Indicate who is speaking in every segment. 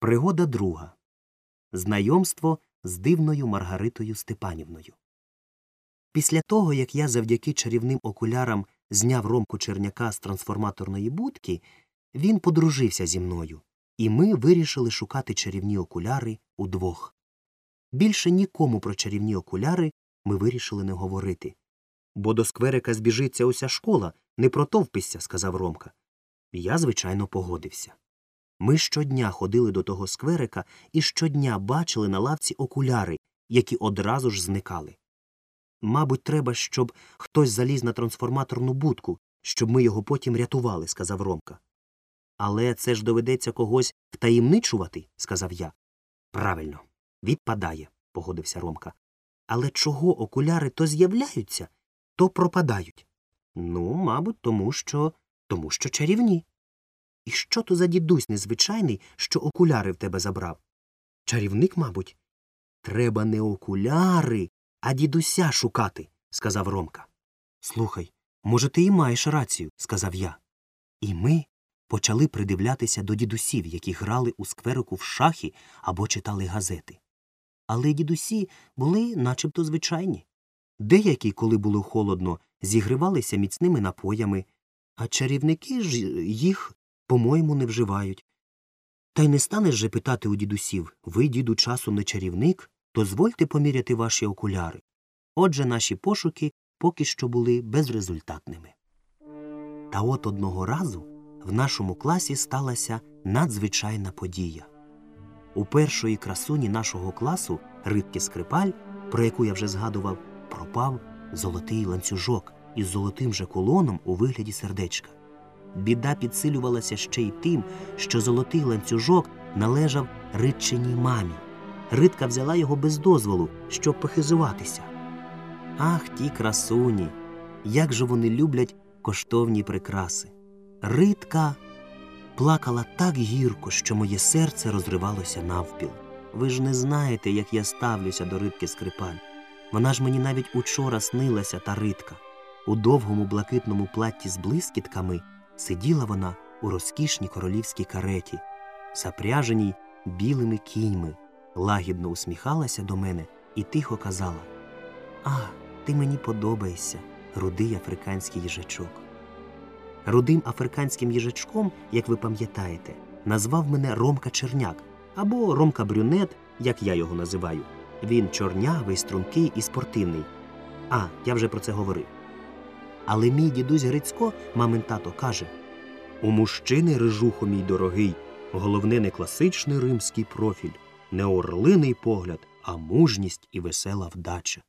Speaker 1: Пригода друга. Знайомство з дивною Маргаритою Степанівною. Після того, як я завдяки чарівним окулярам зняв ромку черняка з трансформаторної будки, він подружився зі мною, і ми вирішили шукати чарівні окуляри удвох. Більше нікому про чарівні окуляри ми вирішили не говорити. Бо до скверика збіжиться уся школа, не протовпися, сказав Ромка. Я, звичайно, погодився. Ми щодня ходили до того скверика і щодня бачили на лавці окуляри, які одразу ж зникали. Мабуть, треба, щоб хтось заліз на трансформаторну будку, щоб ми його потім рятували, сказав Ромка. Але це ж доведеться когось втаємничувати, сказав я. Правильно, відпадає, погодився Ромка. Але чого окуляри то з'являються, то пропадають? Ну, мабуть, тому що. тому що чарівні. І що то за дідусь незвичайний, що окуляри в тебе забрав? Чарівник, мабуть. Треба не окуляри, а дідуся шукати, сказав Ромка. Слухай, може, ти і маєш рацію, сказав я. І ми почали придивлятися до дідусів, які грали у скверику в шахи або читали газети. Але дідусі були начебто звичайні. Деякі, коли було холодно, зігрівалися міцними напоями, а чарівники ж їх, по-моєму, не вживають. Та й не станеш же питати у дідусів ви, діду, часом не чарівник, дозвольте поміряти ваші окуляри. Отже, наші пошуки поки що були безрезультатними. Та от одного разу в нашому класі сталася надзвичайна подія. У першої красуні нашого класу Ритки Скрипаль, про яку я вже згадував, пропав золотий ланцюжок із золотим же колоном у вигляді сердечка. Біда підсилювалася ще й тим, що золотий ланцюжок належав ритчиній мамі. Ритка взяла його без дозволу, щоб похизуватися. Ах, ті красуні! Як же вони люблять коштовні прикраси. Ритка плакала так гірко, що моє серце розривалося навпіл. Ви ж не знаєте, як я ставлюся до ритки скрипаль. Вона ж мені навіть учора снилася та ритка. У довгому блакитному платті з блискітками сиділа вона у розкішній королівській кареті, запряженій білими кіньми, лагідно усміхалася до мене і тихо казала А, ти мені подобаєшся, рудий африканський їжачок. Рудим африканським їжачком, як ви пам'ятаєте, назвав мене Ромка Черняк або Ромка Брюнет, як я його називаю. Він чорнявий, стрункий і спортивний. А, я вже про це говорив. Але мій дідусь Грицько, мамин тато, каже У мужчини, рижухо мій дорогий, головне не класичний римський профіль, не орлиний погляд, а мужність і весела вдача.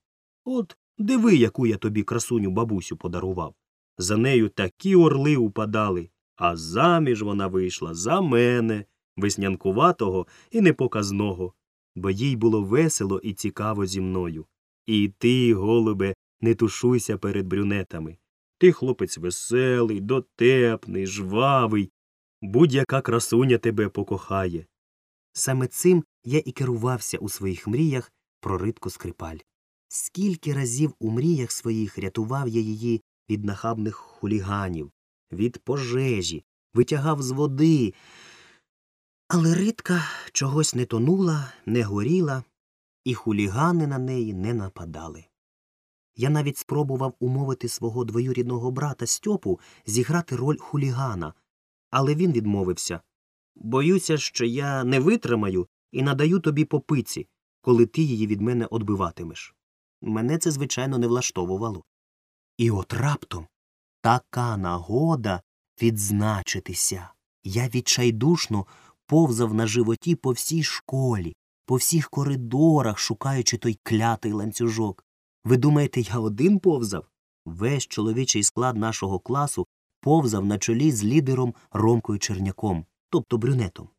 Speaker 1: От диви, яку я тобі красуню бабусю подарував. За нею такі орли упадали, а заміж вона вийшла за мене, веснянкуватого і непоказного, бо їй було весело і цікаво зі мною. І ти, голубе, не тушуйся перед брюнетами. Ти хлопець веселий, дотепний, жвавий, будь-яка красуня тебе покохає. Саме цим я і керувався у своїх мріях про ритку скрипаль. Скільки разів у мріях своїх рятував я її від нахабних хуліганів, від пожежі, витягав з води. Але ритка чогось не тонула, не горіла, і хулігани на неї не нападали. Я навіть спробував умовити свого двоюрідного брата Стьопу зіграти роль хулігана, але він відмовився Боюся, що я не витримаю і надаю тобі попиці, коли ти її від мене одбиватимеш. Мене це, звичайно, не влаштовувало. І от раптом така нагода відзначитися. Я відчайдушно повзав на животі по всій школі, по всіх коридорах, шукаючи той клятий ланцюжок. Ви думаєте, я один повзав? Весь чоловічий склад нашого класу повзав на чолі з лідером Ромкою Черняком, тобто брюнетом.